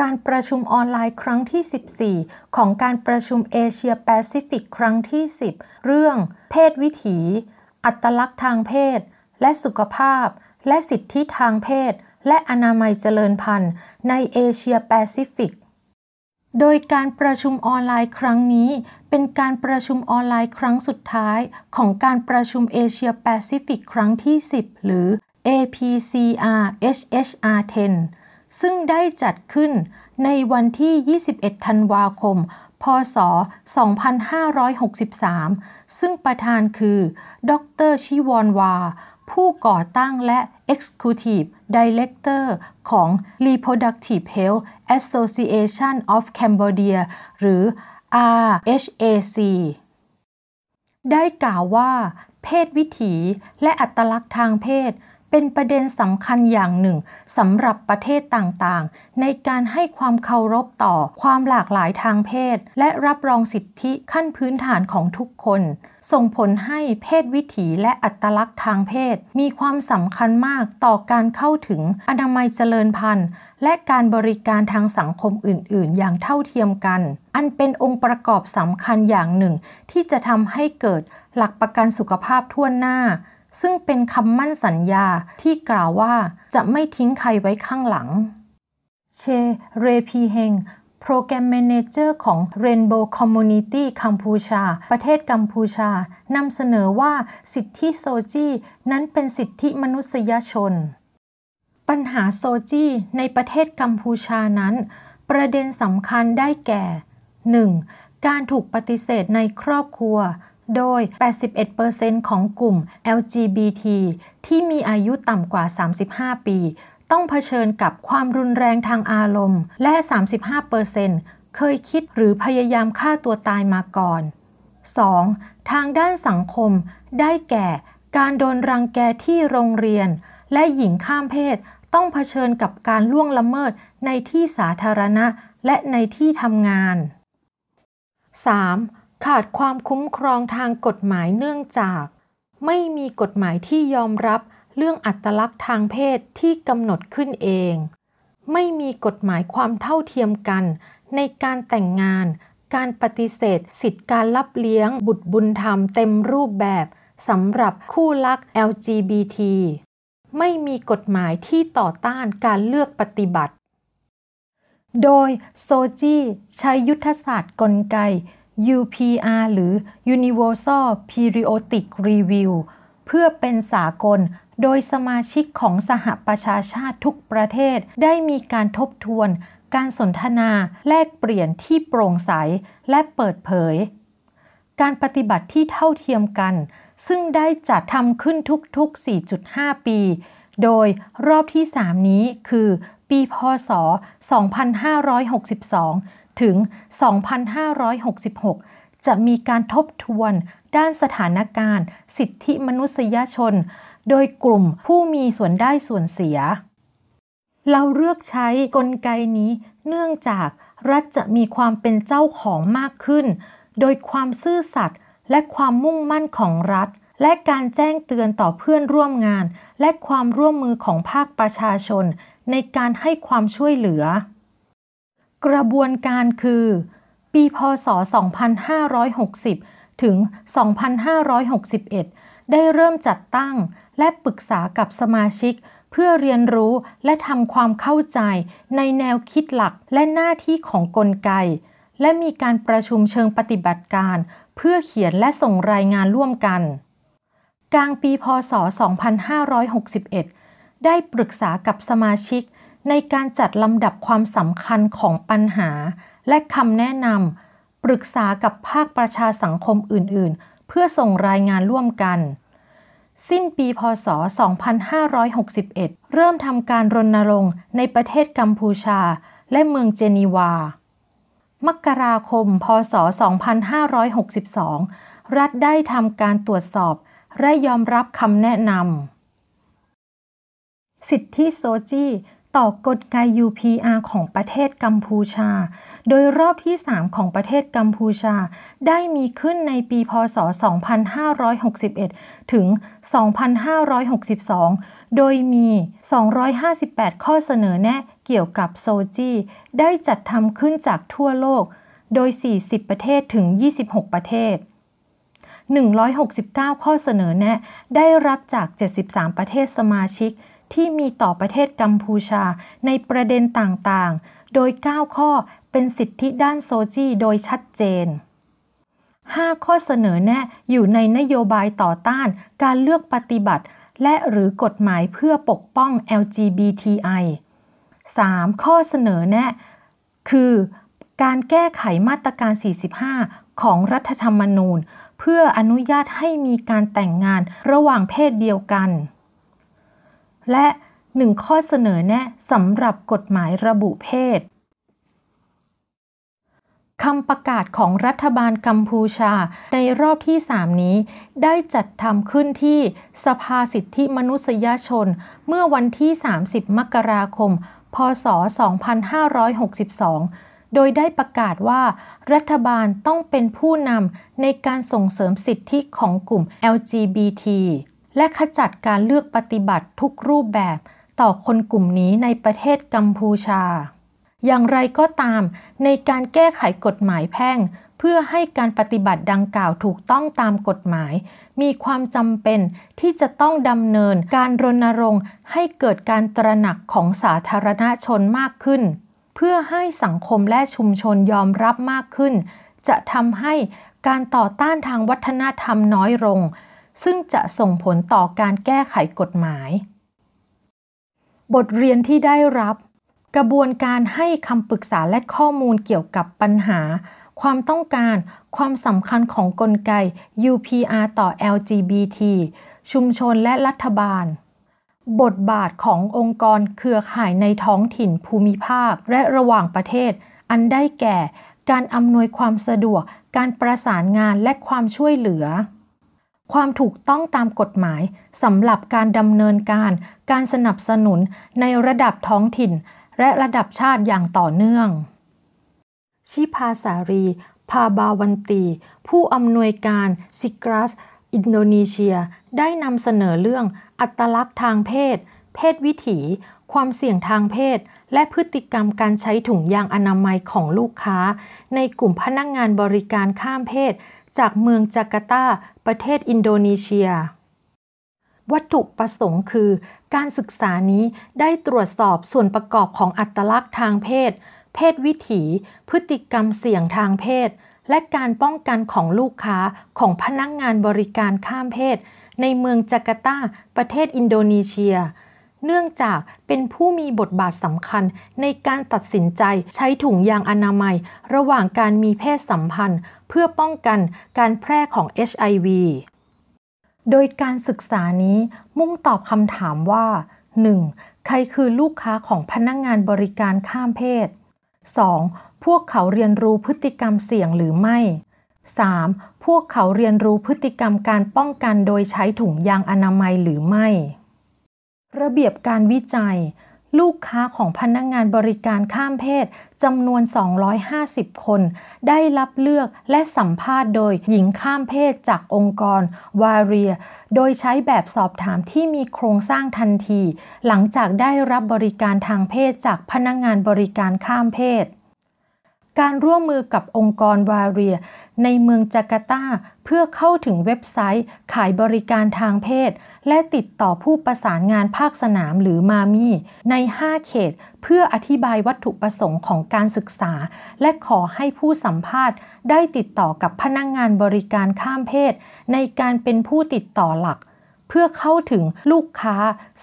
การประชุมออนไลน์ครั้งที่ 14 ของการประชุมเอเชียแปซิฟิกครั้งที่ 10 เรื่อง เพศวิถี อัตลักษณ์ทางเพศ และสุขภาพ และสิทธิทางเพศ และอนามัยเจริญพันธุ์ ในเอเชียแปซิฟิก โดยการประชุมออนไลน์ครั้งนี้ เป็นการประชุมออนไลน์ครั้งสุดท้าย ของการประชุมเอเชียแปซิฟิกครั้งที่ 10 หรือ APCR HHR 10 ซึ่งได้จัดขึ้นในวันที่ 21 ธันวาคม พศ 2563 ซึ่งประธานคือ ดรชิวอนวา ผู้ก่อตั้งและ Executive Director ของ Reproductive Health Association of Cambodia หรือ RHAC ได้กล่าวว่า เพศวิถีและอัตลักษณ์ทางเพศ เป็นประเด็นสำคัญอย่างหนึ่งสำหรับประเทศต่างๆ ในการให้ความเคารพต่อความหลากหลายทางเพศ และรับรองสิทธิขั้นพื้นฐานของทุกคน ส่งผลให้เพศวิถีและอัตลักษณ์ทางเพศ มีความสำคัญมากต่อการเข้าถึงอนามัยเจริญพันธุ์ และการบริการทางสังคมอื่น ๆ อย่างเท่าเทียมกัน อันเป็นองค์ประกอบสำคัญอย่างหนึ่ง ที่จะทำให้เกิดหลักประกันสุขภาพทั่วหน้า ซึ่งเป็นคำมั่นสัญญาที่กล่าวว่าจะไม่ทิ้งใครไว้ข้างหลัง เช เรพีเฮง Program Manager ของ Rainbow Community กัมพูชา ประเทศกัมพูชานำเสนอว่าสิทธิ SOGIE นั้นเป็นสิทธิมนุษยชน ปัญหาโซจีในประเทศกัมพูชานั้น ประเด็นสำคัญได้แก่ 1. การถูกปฏิเสธในครอบครัว โดย 81%ของกลุ่ม LGBT ที่มีอายุต่ำกว่า 35 ปี ต้องเผชิญกับความรุนแรงทางอารมณ์ และ 35%เคยคิดหรือพยายามฆ่าตัวตายมาก่อน 2. ทางด้านสังคม ได้แก่ การโดนรังแกที่โรงเรียน และหญิงข้ามเพศต้องเผชิญกับการล่วงละเมิดในที่สาธารณะและในที่ทำงาน 3. ขาดความคุ้มครองทางกฎหมายเนื่องจาก ไม่มีกฎหมายที่ยอมรับเรื่องอัตลักษณ์ทางเพศที่กำหนดขึ้นเอง ไม่มีกฎหมายความเท่าเทียมกัน ในการแต่งงาน การปฏิเสธ สิทธิการรับเลี้ยง บุตรบุญธรรมเต็มรูปแบบสำหรับคู่รัก LGBT ไม่มีกฎหมายที่ต่อต้านการเลือกปฏิบัติ โดยโซจีใช้ยุทธศาสตร์กลไก UPR หรือ Universal Periodic Review เพื่อเป็นสากล โดยสมาชิกของสหประชาชาติทุกประเทศได้มีการทบทวน การสนทนา แลกเปลี่ยนที่โปร่งใส และเปิดเผย การปฏิบัติที่เท่าเทียมกัน ซึ่งได้จัดทำขึ้นทุกๆ 4.5 ปี โดยรอบที่ 3 นี้คือ ปี พศ 2562 ถึง 2566 จะมีการทบทวนด้านสถานการณ์ สิทธิมนุษยชน โดยกลุ่มผู้มีส่วนได้ส่วนเสีย เราเลือกใช้กลไกนี้เนื่องจากรัฐจะมีความเป็นเจ้าของมากขึ้น โดยความซื่อสัตย์และความมุ่งมั่นของรัฐ และการแจ้งเตือนต่อเพื่อนร่วมงาน และความร่วมมือของภาคประชาชน ในการให้ความช่วยเหลือ กระบวนการคือ ปีพศ 2560 ถึง 2561 ได้เริ่มจัดตั้งและปรึกษากับสมาชิก เพื่อเรียนรู้และทำความเข้าใจในแนวคิดหลักและหน้าที่ของกลไก และมีการประชุมเชิงปฏิบัติการ เพื่อเขียนและส่งรายงานร่วมกัน กลางปีพศ 2561 ได้ปรึกษากับสมาชิก ในการจัดลำดับความสำคัญของปัญหา และคำแนะนำปรึกษากับภาคประชาสังคมอื่น ๆ เพื่อส่งรายงานร่วมกัน สิ้นปีพศ 2561 เริ่มทำการรณรงค์ในประเทศกัมพูชา และเมืองเจนีวา มกราคม พศ 2562 รัฐได้ทำการตรวจสอบ และยอมรับคำแนะนำสิทธิโซจี ต่อกลไก UPR ของประเทศกัมพูชา โดยรอบที่ 3 ของประเทศกัมพูชา ได้มีขึ้นในปีพศ 2561 ถึง 2562 โดยมี 258 ข้อเสนอแนะเกี่ยวกับโซจีได้จัดทำขึ้นจากทั่วโลก โดย 40 ประเทศถึง 26 ประเทศ169 ข้อเสนอแนะ ได้รับจาก 73 ประเทศสมาชิก ที่มีต่อประเทศกัมพูชาในประเด็นต่างๆ โดย 9 ข้อเป็นสิทธิด้านโซจีโดยชัดเจน 5 ข้อเสนอแนะอยู่ในนโยบายต่อต้านการเลือกปฏิบัติ และหรือกฎหมายเพื่อปกป้อง LGBTI 3. ข้อเสนอแนะ คือ การแก้ไขมาตรการ 45 ของรัฐธรรมนูญ เพื่ออนุญาตให้มีการแต่งงานระหว่างเพศเดียวกัน และหนึ่งข้อเสนอแนะสำหรับกฎหมายระบุเพศคำประกาศของรัฐบาลกัมพูชาในรอบที่ 3 นี้ ได้จัดทำขึ้นที่สภาสิทธิมนุษยชน เมื่อวันที่ 30 มกราคม พศ 2562 โดยได้ประกาศว่ารัฐบาลต้องเป็นผู้นำในการส่งเสริมสิทธิของกลุ่ม LGBT และขจัดการเลือกปฏิบัติทุกรูปแบบต่อคนกลุ่มนี้ในประเทศกัมพูชา อย่างไรก็ตาม ในการแก้ไขกฎหมายแพ่ง เพื่อให้การปฏิบัติดังกล่าวถูกต้องตามกฎหมาย มีความจำเป็นที่จะต้องดำเนินการรณรงค์ให้เกิดการตระหนักของสาธารณชนมากขึ้น เพื่อให้สังคมและชุมชนยอมรับมากขึ้น จะทำให้การต่อต้านทางวัฒนธรรมน้อยลง ซึ่งจะส่งผลต่อการแก้ไขกฎหมาย บทเรียนที่ได้รับ กระบวนการให้คำปรึกษาและข้อมูลเกี่ยวกับปัญหา ความต้องการ ความสำคัญของกลไก UPR ต่อ LGBT ชุมชนและรัฐบาล บทบาทขององค์กรเครือข่ายในท้องถิ่นภูมิภาคและระหว่างประเทศ อันได้แก่ การอำนวยความสะดวก การประสานงานและความช่วยเหลือ ความถูกต้องตามกฎหมายสำหรับการดำเนินการ การสนับสนุนในระดับท้องถิ่น และระดับชาติอย่างต่อเนื่อง ชิพาสารี พาบาวันตี ผู้อำนวยการซิกรัส อินโดนีเซีย ได้นำเสนอเรื่องอัตลักษณ์ทางเพศ เพศวิถี ความเสี่ยงทางเพศ และพฤติกรรมการใช้ถุงยางอนามัยของลูกค้า ในกลุ่มพนักงงานบริการข้ามเพศ จากเมืองจาการ์ตา ประเทศอินโดนีเซีย วัตถุประสงค์คือ การศึกษานี้ได้ตรวจสอบส่วนประกอบของอัตลักษณ์ทางเพศ เพศวิถี พฤติกรรมเสี่ยงทางเพศ และการป้องกันของลูกค้าของพนักงงานบริการข้ามเพศ ในเมืองจาการ์ตา ประเทศอินโดนีเซียเนื่องจากเป็นผู้มีบทบาทสำคัญในการตัดสินใจใช้ถุงยางอนามัย ระหว่างการมีเพศสัมพันธ์ เพื่อป้องกันการแพร่ของ HIV โดยการศึกษานี้มุ่งตอบคำถามว่า 1. ใครคือลูกค้าของพนักงงานบริการข้ามเพศ 2. พวกเขาเรียนรู้พฤติกรรมเสี่ยงหรือไม่ 3. พวกเขาเรียนรู้พฤติกรรมการป้องกันโดยใช้ถุงยางอนามัยหรือไม่ ระเบียบการวิจัย ลูกค้าของพนักงงานบริการข้ามเพศจำนวน 250 คน ได้รับเลือกและสัมภาษณ์โดยหญิงข้ามเพศจากองค์กรวาเรีย โดยใช้แบบสอบถามที่มีโครงสร้างทันที หลังจากได้รับบริการทางเพศจากพนักงงานบริการข้ามเพศ การร่วมมือกับองค์กรวาเรีย ในเมืองจาการ์ตา เพื่อเข้าถึงเว็บไซต์ ขายบริการทางเพศ และติดต่อผู้ประสานงานภาคสนามหรือมามีใน 5 เขต เพื่ออธิบายวัตถุประสงค์ของการศึกษา และขอให้ผู้สัมภาษณ์ ได้ติดต่อกับพนักงงานบริการข้ามเพศ ในการเป็นผู้ติดต่อหลักเพื่อเข้าถึงลูกค้า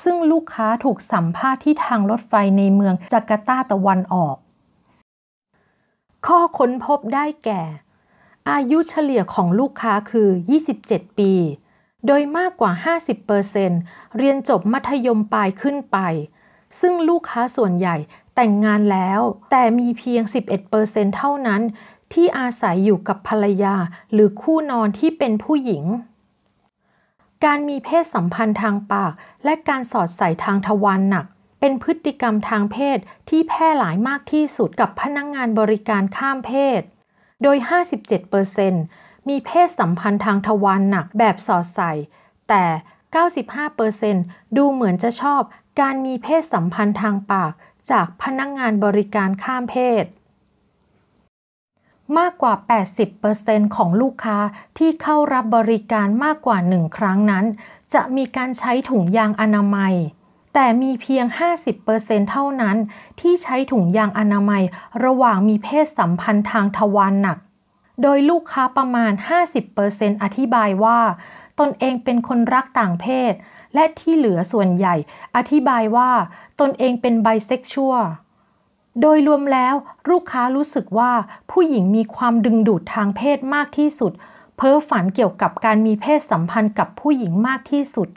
ซึ่งลูกค้าถูกสัมภาษณ์ที่ทางรถไฟในเมืองจาการ์ตาตะวันออก ข้อค้นพบได้แก่ อายุเฉลี่ยของลูกค้าคือ 27 ปี โดยมากกว่า 50%เรียนจบมัธยมปลายขึ้นไป ซึ่งลูกค้าส่วนใหญ่แต่งงานแล้ว แต่มีเพียง 11%เท่านั้น ที่อาศัยอยู่กับภรรยาหรือคู่นอนที่เป็นผู้หญิงการมีเพศสัมพันธ์ทางปาก และการสอดใส่ทางทวารหนัก เป็นพฤติกรรมทางเพศที่แพร่หลายมากที่สุดกับพนักงงานบริการข้ามเพศ โดย 57%มีเพศสัมพันธ์ทางทวารหนักแบบสอดใส่ แต่ 95%ดูเหมือนจะชอบการมีเพศสัมพันธ์ทางปากจากพนักงงานบริการข้ามเพศ มากกว่า 80%ของลูกค้าที่เข้ารับบริการมากกว่าหนึ่งครั้งนั้น จะมีการใช้ถุงยางอนามัย แต่มีเพียง 50%เท่านั้น ที่ใช้ถุงยางอนามัย ระหว่างมีเพศสัมพันธ์ทางทวารหนัก โดยลูกค้าประมาณ 50%อธิบายว่า ตนเองเป็นคนรักต่างเพศ และที่เหลือส่วนใหญ่ อธิบายว่า ตนเองเป็นไบเซ็กชวลโดยรวมแล้วลูกค้ารู้สึกว่าผู้หญิงมีความดึงดูดทางเพศมากที่สุด เพ้อฝันเกี่ยวกับการมีเพศสัมพันธ์กับผู้หญิงมากที่สุด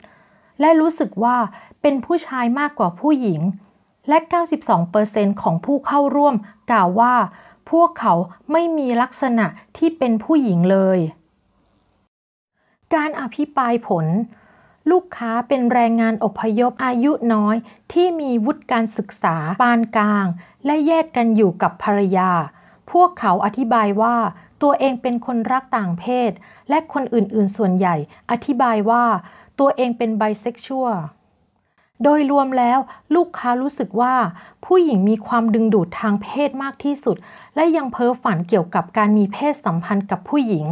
และรู้สึกว่า เป็นผู้ชายมากกว่าผู้หญิง และ 92%ของผู้เข้าร่วมกล่าวว่า พวกเขาไม่มีลักษณะที่เป็นผู้หญิงเลย การอภิปรายผล ลูกค้าเป็นแรงงานอพยพอายุน้อยที่มีวุฒิการศึกษาปานกลาง และแยกกันอยู่กับภรรยา พวกเขาอธิบายว่าตัวเองเป็นคนรักต่างเพศ และคนอื่น ๆ ส่วนใหญ่ อธิบายว่าตัวเองเป็นไบเซ็กชวล โดยรวมแล้วลูกค้ารู้สึกว่า ผู้หญิงมีความดึงดูดทางเพศมากที่สุด และยังเพ้อฝันเกี่ยวกับการมีเพศสัมพันธ์กับผู้หญิง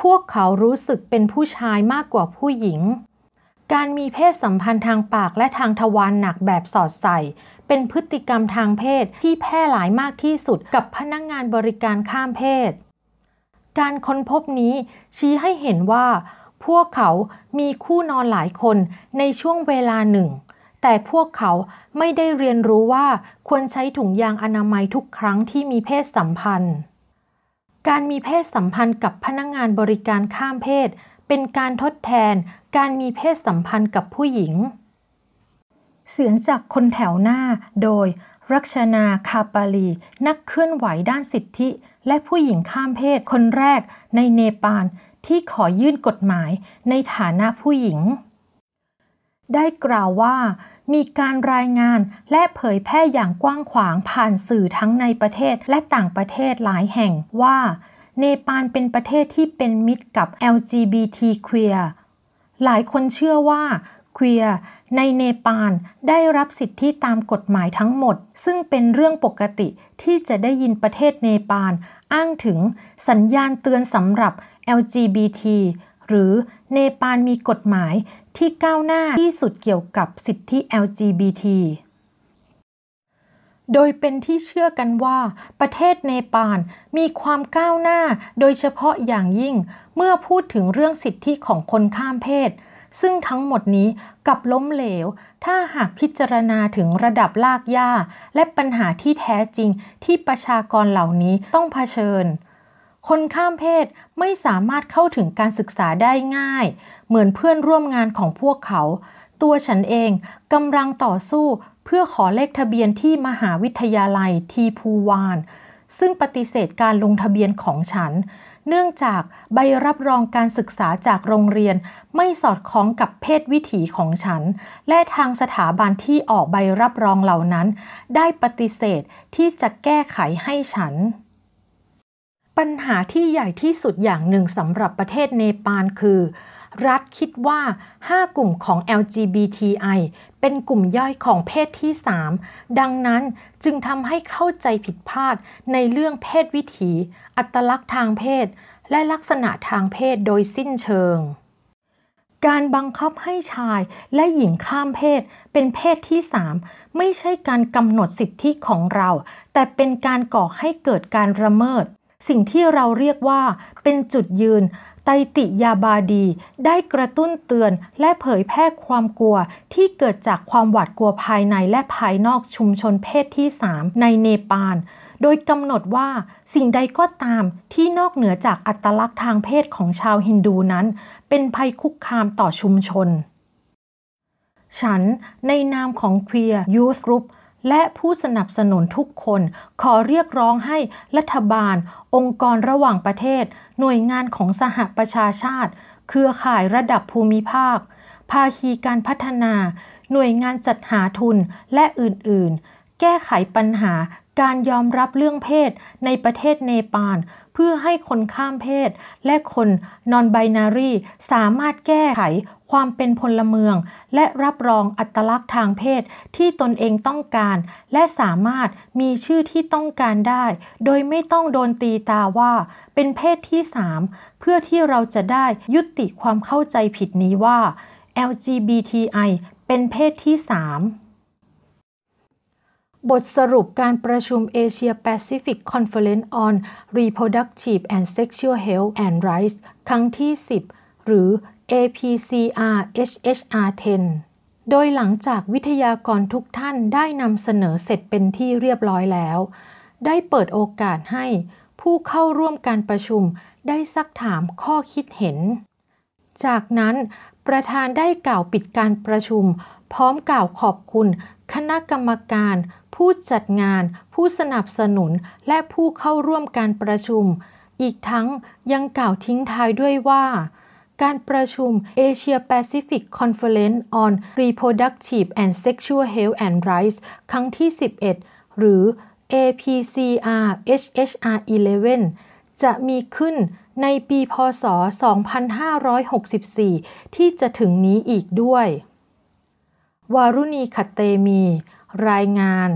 พวกเขารู้สึกเป็นผู้ชายมากกว่าผู้หญิง การมีเพศสัมพันธ์ทางปากและทางทวารหนักแบบสอดใส่ เป็นพฤติกรรมทางเพศที่แพร่หลายมากที่สุดกับพนักงงานบริการข้ามเพศ การค้นพบนี้ชี้ให้เห็นว่า พวกเขามีคู่นอนหลายคนในช่วงเวลาหนึ่ง แต่พวกเขาไม่ได้เรียนรู้ว่าควรใช้ถุงยางอนามัยทุกครั้งที่มีเพศสัมพันธ์ การมีเพศสัมพันธ์กับพนักงงานบริการข้ามเพศ เป็นการทดแทนการมีเพศสัมพันธ์กับผู้หญิง เสียงจากคนแถวหน้าโดยรักชนาคาปาลี นักเคลื่อนไหวด้านสิทธิ และผู้หญิงข้ามเพศคนแรกในเนปาล ที่ขอยื่นกฎหมายในฐานะผู้หญิง ได้กล่าวว่ามีการรายงานและเผยแพร่อย่างกว้างขวางผ่านสื่อทั้งในประเทศและต่างประเทศหลายแห่งว่า เนปาลเป็นประเทศที่เป็นมิตรกับ LGBT queer หลายคนเชื่อว่า queer ในเนปาลได้รับสิทธิตามกฎหมายทั้งหมด ซึ่งเป็นเรื่องปกติที่จะได้ยินประเทศเนปาลอ้างถึงสัญญาณเตือนสำหรับ LGBT หรือเนปาลมีกฎหมายที่ก้าวหน้าที่สุดเกี่ยวกับสิทธิ LGBT โดยเป็นที่เชื่อกันว่า ประเทศเนปาลมีความก้าวหน้า โดยเฉพาะอย่างยิ่ง เมื่อพูดถึงเรื่องสิทธิของคนข้ามเพศ ซึ่งทั้งหมดนี้กับล้มเหลว ถ้าหากพิจารณาถึงระดับลากย่า และปัญหาที่แท้จริงที่ประชากรเหล่านี้ต้องเผชิญ คนข้ามเพศไม่สามารถเข้าถึงการศึกษาได้ง่าย เหมือนเพื่อนร่วมงานของพวกเขา ตัวฉันเองกำลังต่อสู้เพื่อขอเลขทะเบียนที่มหาวิทยาลัยทีพูวาน ซึ่งปฏิเสธการลงทะเบียนของฉัน เนื่องจากใบรับรองการศึกษาจากโรงเรียนไม่สอดคล้องกับเพศวิถีของฉัน และทางสถาบันที่ออกใบรับรองเหล่านั้น ได้ปฏิเสธที่จะแก้ไขให้ฉัน ปัญหาที่ใหญ่ที่สุดอย่างหนึ่งสำหรับประเทศเนปาลคือ รัฐคิดว่า 5 กลุ่มของ LGBTI เป็นกลุ่มย่อยของเพศที่ 3 ดังนั้นจึงทำให้เข้าใจผิดพลาดในเรื่องเพศวิถี อัตลักษณ์ทางเพศ และลักษณะทางเพศโดยสิ้นเชิง การบังคับให้ชายและหญิงข้ามเพศ เป็นเพศที่ 3 ไม่ใช่การกำหนดสิทธิของเรา แต่เป็นการก่อให้เกิดการระเมิด สิ่งที่เราเรียกว่าเป็นจุดยืน ไตติยาบาดี ได้กระตุ้นเตือนและเผยแพร่ความกลัวที่เกิดจากความหวาดกลัวภายในและภายนอกชุมชนเพศที่ 3 ในเนปาล โดยกำหนดว่าสิ่งใดก็ตามที่นอกเหนือจากอัตลักษณ์ทางเพศของชาวฮินดูนั้น เป็นภัยคุกคามต่อชุมชน ฉันในนามของ Queer Youth Group และผู้สนับสนุนทุกคน ขอเรียกร้องให้รัฐบาล องค์กรระหว่างประเทศ หน่วยงานของสหประชาชาติ เครือข่ายระดับภูมิภาค ภาคีการพัฒนา หน่วยงานจัดหาทุนและอื่น ๆ แก้ไขปัญหาการยอมรับเรื่องเพศในประเทศเนปาล เพื่อให้คนข้ามเพศ และคนนอนไบนารีสามารถแก้ไขความเป็นพลเมือง และรับรองอัตลักษณ์ทางเพศที่ตนเองต้องการ และสามารถมีชื่อที่ต้องการได้ โดยไม่ต้องโดนตีตาว่า เป็นเพศที่ 3 เพื่อที่เราจะได้ยุติความเข้าใจผิดนี้ว่า LGBTI เป็นเพศที่ 3 บทสรุปการประชุม Asia Pacific Conference on Reproductive and Sexual Health and Rights ครั้งที่ 10 หรือ APCR HHR 10 โดยหลังจากวิทยากรทุกท่านได้นำเสนอเสร็จเป็นที่เรียบร้อยแล้ว ได้เปิดโอกาสให้ผู้เข้าร่วมการประชุมได้ซักถามข้อคิดเห็น จากนั้นประธานได้กล่าวปิดการประชุม พร้อมกล่าวขอบคุณคณะกรรมการ ผู้จัดงาน ผู้สนับสนุน และผู้เข้าร่วมการประชุม อีกทั้งยังกล่าวทิ้งท้ายด้วยว่า การประชุม Asia Pacific Conference on Reproductive and Sexual Health and Rights ครั้งที่ 11 หรือ APCR HHR 11 จะมีขึ้นในปีพศ 2564 ที่จะถึงนี้อีกด้วย วารุณีขัตเตมี รายงาน